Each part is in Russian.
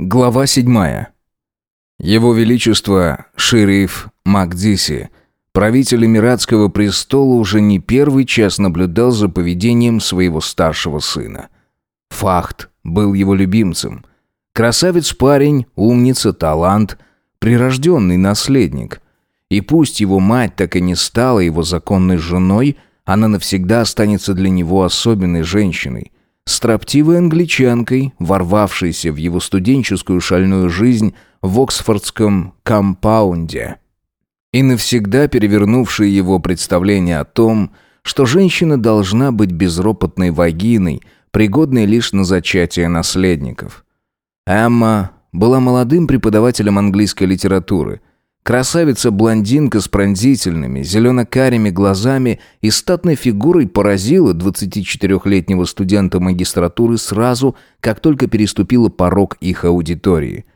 Глава седьмая. Его Величество Шериф Макдиси, правитель Эмиратского престола, уже не первый час наблюдал за поведением своего старшего сына. Фахт был его любимцем. Красавец-парень, умница, талант, прирожденный наследник. И пусть его мать так и не стала его законной женой, она навсегда останется для него особенной женщиной – строптивой англичанкой, ворвавшейся в его студенческую шальную жизнь в Оксфордском компаунде и навсегда перевернувшей его представление о том, что женщина должна быть безропотной вагиной, пригодной лишь на зачатие наследников. Эмма была молодым преподавателем английской литературы – Красавица-блондинка с пронзительными, зелено-карими глазами и статной фигурой поразила 24-летнего студента магистратуры сразу, как только переступила порог их аудитории.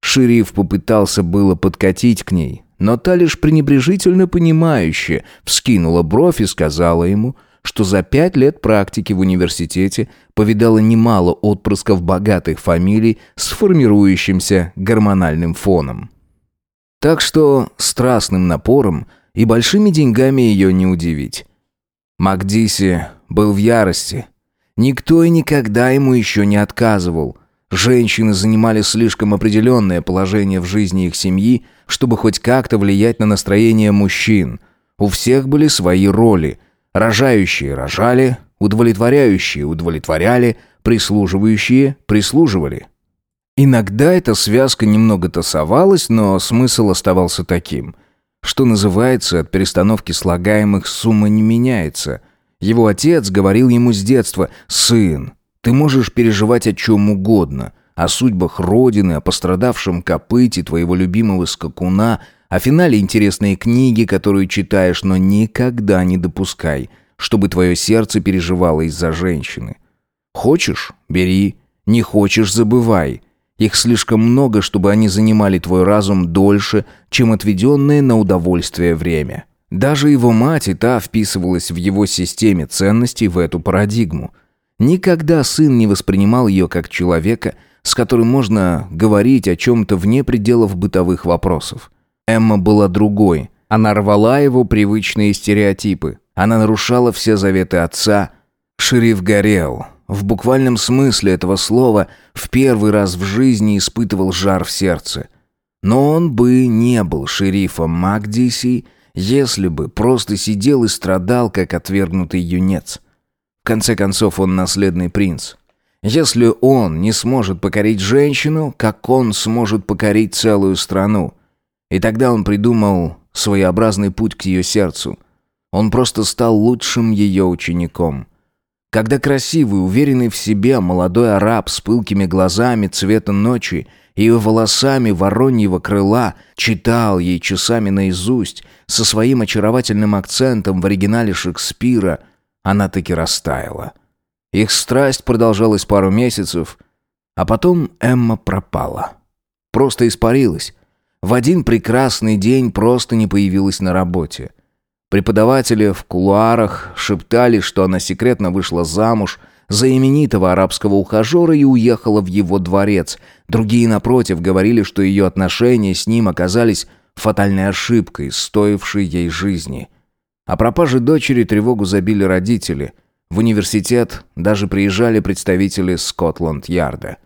Шериф попытался было подкатить к ней, но та лишь пренебрежительно понимающе вскинула бровь и сказала ему, что за пять лет практики в университете повидала немало отпрысков богатых фамилий с формирующимся гормональным фоном. Так что страстным напором и большими деньгами ее не удивить. Макдиси был в ярости. Никто и никогда ему еще не отказывал. Женщины занимали слишком определенное положение в жизни их семьи, чтобы хоть как-то влиять на настроение мужчин. У всех были свои роли. Рожающие рожали, удовлетворяющие удовлетворяли, прислуживающие прислуживали. Иногда эта связка немного тасовалась, но смысл оставался таким. Что называется, от перестановки слагаемых сумма не меняется. Его отец говорил ему с детства «Сын, ты можешь переживать о чем угодно, о судьбах Родины, о пострадавшем копыте твоего любимого скакуна, о финале интересной книги, которую читаешь, но никогда не допускай, чтобы твое сердце переживало из-за женщины. Хочешь – бери, не хочешь – забывай». Их слишком много, чтобы они занимали твой разум дольше, чем отведенное на удовольствие время. Даже его мать и та вписывалась в его системе ценностей в эту парадигму. Никогда сын не воспринимал ее как человека, с которым можно говорить о чем-то вне пределов бытовых вопросов. Эмма была другой. Она рвала его привычные стереотипы. Она нарушала все заветы отца. Шериф горел, в буквальном смысле этого слова в первый раз в жизни испытывал жар в сердце. Но он бы не был шерифом Макдиси, если бы просто сидел и страдал, как отвергнутый юнец. В конце концов, он наследный принц. Если он не сможет покорить женщину, как он сможет покорить целую страну? И тогда он придумал своеобразный путь к ее сердцу. Он просто стал лучшим ее учеником – когда красивый, уверенный в себе молодой араб с пылкими глазами цвета ночи и волосами вороньего крыла читал ей часами наизусть со своим очаровательным акцентом в оригинале Шекспира, она таки растаяла. Их страсть продолжалась пару месяцев, а потом Эмма пропала. Просто испарилась. В один прекрасный день просто не появилась на работе. Преподаватели в кулуарах шептали, что она секретно вышла замуж за именитого арабского ухажера и уехала в его дворец. Другие, напротив, говорили, что ее отношения с ним оказались фатальной ошибкой, стоившей ей жизни. О пропаже дочери тревогу забили родители. В университет даже приезжали представители Скотланд-Ярда.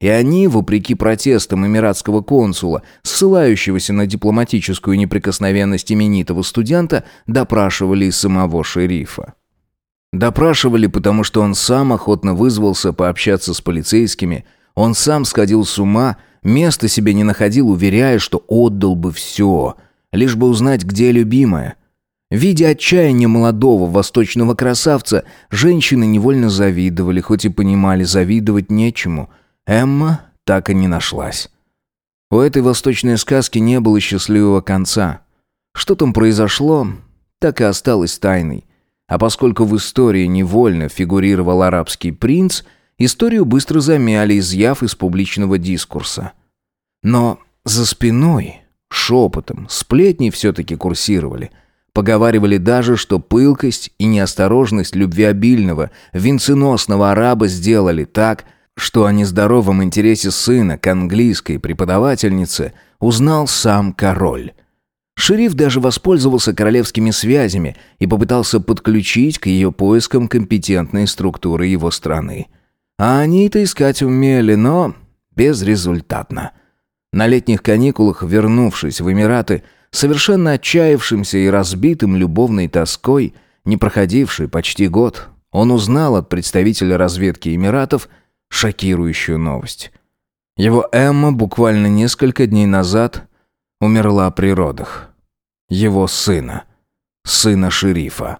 И они, вопреки протестам эмиратского консула, ссылающегося на дипломатическую неприкосновенность именитого студента, допрашивали самого шерифа. Допрашивали, потому что он сам охотно вызвался пообщаться с полицейскими, он сам сходил с ума, места себе не находил, уверяя, что отдал бы все, лишь бы узнать, где любимая. Видя отчаяние молодого восточного красавца, женщины невольно завидовали, хоть и понимали, завидовать нечему – Эмма так и не нашлась. У этой восточной сказки не было счастливого конца. Что там произошло, так и осталось тайной. А поскольку в истории невольно фигурировал арабский принц, историю быстро замяли, изъяв из публичного дискурса. Но за спиной, шепотом, сплетни все-таки курсировали. Поговаривали даже, что пылкость и неосторожность любвеобильного, венценосного араба сделали так, что о нездоровом интересе сына к английской преподавательнице узнал сам король. Шериф даже воспользовался королевскими связями и попытался подключить к ее поискам компетентные структуры его страны. А они-то искать умели, но безрезультатно. На летних каникулах, вернувшись в Эмираты, совершенно отчаявшимся и разбитым любовной тоской, не проходивший почти год, он узнал от представителя разведки Эмиратов шокирующую новость. Его Эмма буквально несколько дней назад умерла при родах. Его сына. Сына шерифа.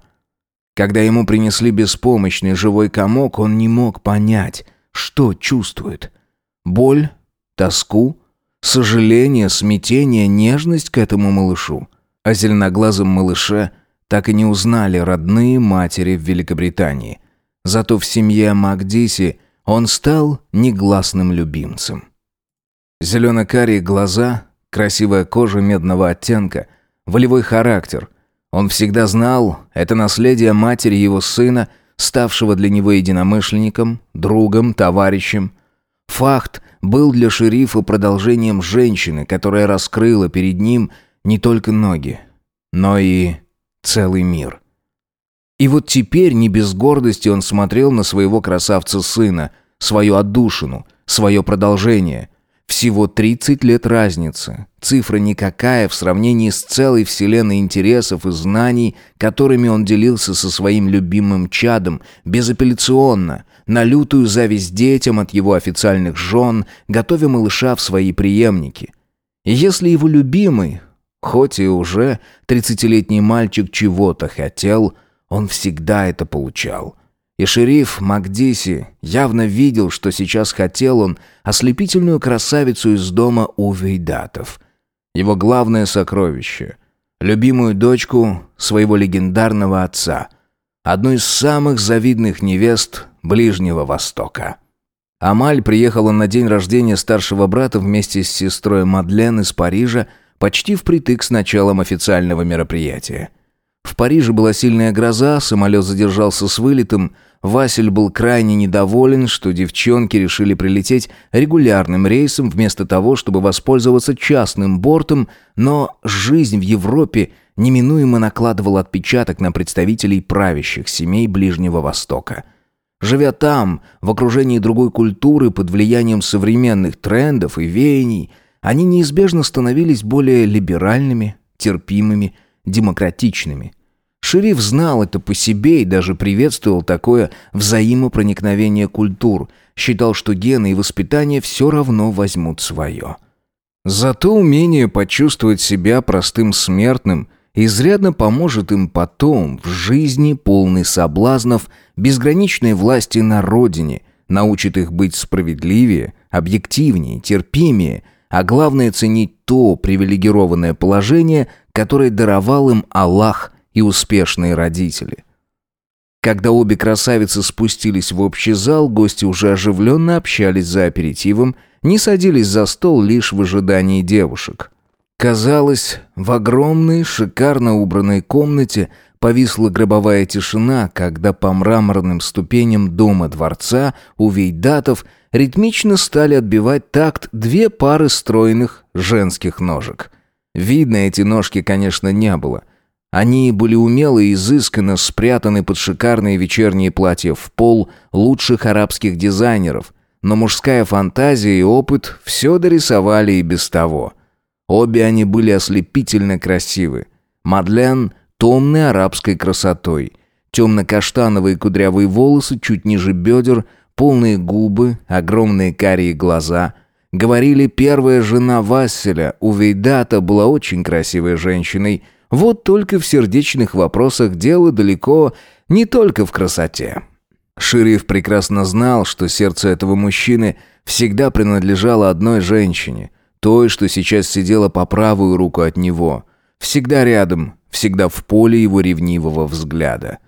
Когда ему принесли беспомощный живой комок, он не мог понять, что чувствует. Боль, тоску, сожаление, смятение, нежность к этому малышу. О зеленоглазом малыше так и не узнали родные матери в Великобритании. Зато в семье Макдиси он стал негласным любимцем. Зелено-карие глаза, красивая кожа медного оттенка, волевой характер. Он всегда знал, это наследие матери его сына, ставшего для него единомышленником, другом, товарищем. Факт был для шерифа продолжением женщины, которая раскрыла перед ним не только ноги, но и целый мир. И вот теперь не без гордости он смотрел на своего красавца-сына, свою отдушину, свое продолжение. Всего 30 лет разницы. Цифра никакая в сравнении с целой вселенной интересов и знаний, которыми он делился со своим любимым чадом, безапелляционно, на лютую зависть детям от его официальных жен, готовя малыша в свои преемники. И если его любимый, хоть и уже тридцатилетний мальчик чего-то хотел, он всегда это получал – и шериф Макдиси явно видел, что сейчас хотел он ослепительную красавицу из дома у Вейдатов. Его главное сокровище. Любимую дочку своего легендарного отца. Одну из самых завидных невест Ближнего Востока. Амаль приехала на день рождения старшего брата вместе с сестрой Мадлен из Парижа почти впритык с началом официального мероприятия. В Париже была сильная гроза, самолет задержался с вылетом. Василь был крайне недоволен, что девчонки решили прилететь регулярным рейсом вместо того, чтобы воспользоваться частным бортом, но жизнь в Европе неминуемо накладывала отпечаток на представителей правящих семей Ближнего Востока. Живя там, в окружении другой культуры, под влиянием современных трендов и веяний, они неизбежно становились более либеральными, терпимыми, демократичными. Шериф знал это по себе и даже приветствовал такое взаимопроникновение культур, считал, что гены и воспитание все равно возьмут свое. Зато умение почувствовать себя простым смертным изрядно поможет им потом в жизни полной соблазнов, безграничной власти на родине, научит их быть справедливее, объективнее, терпимее, а главное ценить то привилегированное положение, которое даровал им Аллах и успешные родители. Когда обе красавицы спустились в общий зал, гости уже оживленно общались за аперитивом, не садились за стол лишь в ожидании девушек. Казалось, в огромной, шикарно убранной комнате повисла гробовая тишина, когда по мраморным ступеням дома-дворца у вейдатов ритмично стали отбивать такт две пары стройных женских ножек. Видно, эти ножки, конечно, не было — они были умело и изысканно спрятаны под шикарные вечерние платья в пол лучших арабских дизайнеров, но мужская фантазия и опыт все дорисовали и без того. Обе они были ослепительно красивы. Мадлен – томной арабской красотой. Темно-каштановые кудрявые волосы чуть ниже бедер, полные губы, огромные карие глаза – Говорили, первая жена Васселя, у была очень красивой женщиной – вот только в сердечных вопросах дело далеко не только в красоте. Шериф прекрасно знал, что сердце этого мужчины всегда принадлежало одной женщине, той, что сейчас сидела по правую руку от него, всегда рядом, всегда в поле его ревнивого взгляда.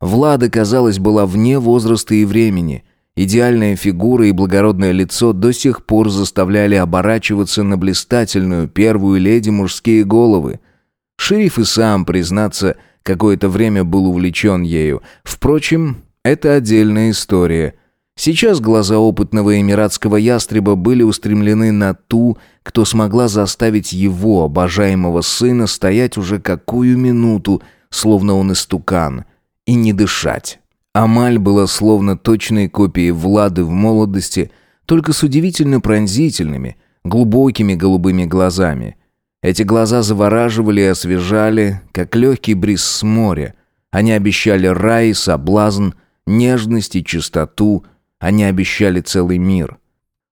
Влада, казалось, была вне возраста и времени. Идеальная фигура и благородное лицо до сих пор заставляли оборачиваться на блистательную первую леди мужские головы – Шериф и сам, признаться, какое-то время был увлечен ею. Впрочем, это отдельная история. Сейчас глаза опытного эмиратского ястреба были устремлены на ту, кто смогла заставить его, обожаемого сына, стоять уже какую минуту, словно он истукан, и не дышать. Амаль была словно точной копией Влады в молодости, только с удивительно пронзительными, глубокими голубыми глазами. Эти глаза завораживали и освежали, как легкий бриз с моря. Они обещали рай, соблазн, нежность и чистоту. Они обещали целый мир.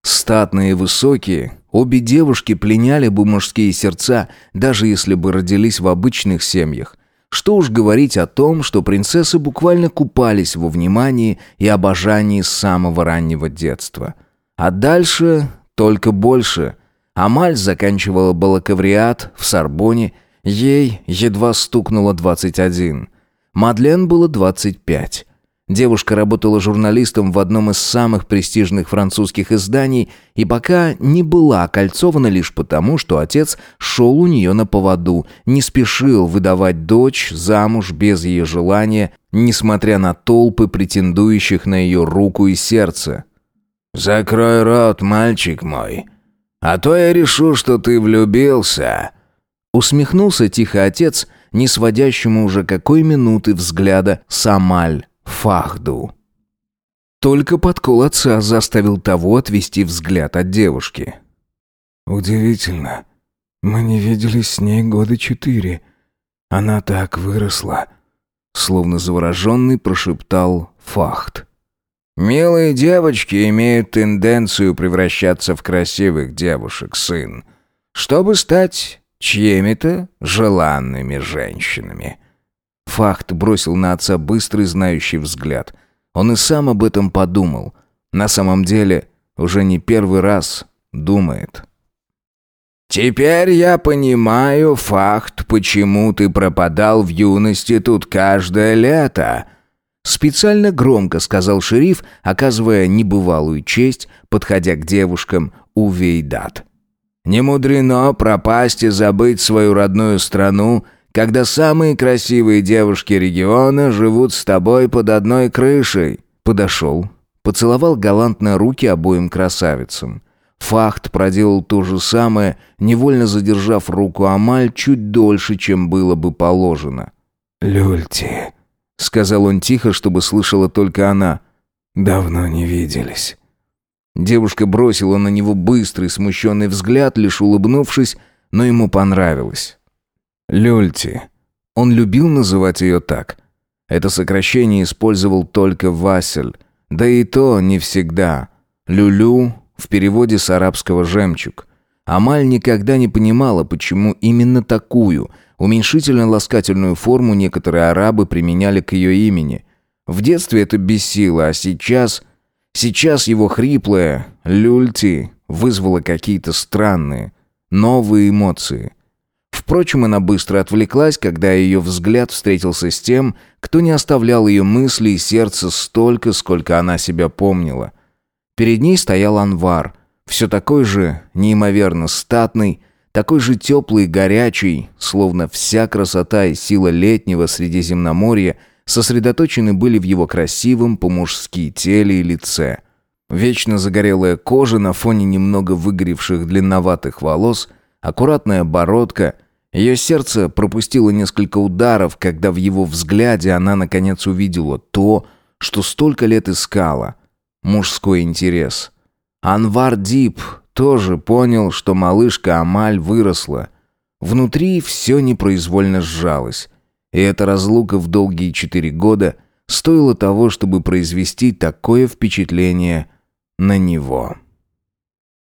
Статные и высокие, обе девушки пленяли бы мужские сердца, даже если бы родились в обычных семьях. Что уж говорить о том, что принцессы буквально купались во внимании и обожании с самого раннего детства. А дальше только больше. Амаль заканчивала балакавриат в Сорбоне, ей едва стукнуло 21. Мадлен было 25. Девушка работала журналистом в одном из самых престижных французских изданий и пока не была окольцована лишь потому, что отец шел у нее на поводу, не спешил выдавать дочь замуж без ее желания, несмотря на толпы претендующих на ее руку и сердце. «Закрой рот, мальчик мой, а то я решу, что ты влюбился», усмехнулся тихо отец, не сводящему уже какой минуты взгляда Самаль. Фахду. Только подкол отца заставил того отвести взгляд от девушки. «Удивительно. Мы не виделись с ней года четыре. Она так выросла», — словно завороженный прошептал Фахт. «Милые девочки имеют тенденцию превращаться в красивых девушек, сын, чтобы стать чьими-то желанными женщинами». Фахт бросил на отца быстрый знающий взгляд. Он и сам об этом подумал. На самом деле, уже не первый раз думает. «Теперь я понимаю, Фахт, почему ты пропадал в юности тут каждое лето», Специально громко сказал шериф, оказывая небывалую честь, подходя к девушкам у Вейдат. «Не мудрено пропасть и забыть свою родную страну, когда самые красивые девушки региона живут с тобой под одной крышей». Подошел, поцеловал галантно руки обоим красавицам. Фахт проделал то же самое, невольно задержав руку Амаль чуть дольше, чем было бы положено. «Люльти», — сказал он тихо, чтобы слышала только она. «Давно не виделись». Девушка бросила на него быстрый, смущенный взгляд, лишь улыбнувшись, но ему понравилось. Люльти. Он любил называть ее так. Это сокращение использовал только Васель, да и то не всегда. Люлю в переводе с арабского «жемчуг». Амаль никогда не понимала, почему именно такую, уменьшительно-ласкательную форму некоторые арабы применяли к ее имени. В детстве это бесило, а сейчас... Сейчас его хриплое «люльти» вызвало какие-то странные, новые эмоции. Впрочем, она быстро отвлеклась, когда ее взгляд встретился с тем, кто не оставлял ее мысли и сердца столько, сколько она себя помнила. Перед ней стоял Анвар, все такой же неимоверно статный, такой же теплый и горячий, словно вся красота и сила летнего Средиземноморья сосредоточены были в его красивом по-мужски теле и лице. Вечно загорелая кожа на фоне немного выгоревших длинноватых волос, аккуратная бородка — ее сердце пропустило несколько ударов, когда в его взгляде она наконец увидела то, что столько лет искала – мужской интерес. Анвар Дип тоже понял, что малышка Амаль выросла. Внутри все непроизвольно сжалось. И эта разлука в долгие четыре года стоила того, чтобы произвести такое впечатление на него.